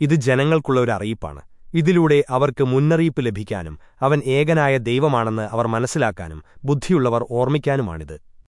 ഇത് ജനങ്ങൾക്കുള്ള ഒരു അറിയിപ്പാണ്. ഇതിലൂടെ അവർക്ക് മുന്നറിയിപ്പ് ലഭിക്കാനും അവൻ ഏകനായ ദൈവമാണെന്ന് അവർ മനസ്സിലാക്കാനും ബുദ്ധിയുള്ളവർ ഓർമ്മിക്കാനുമാണിത്.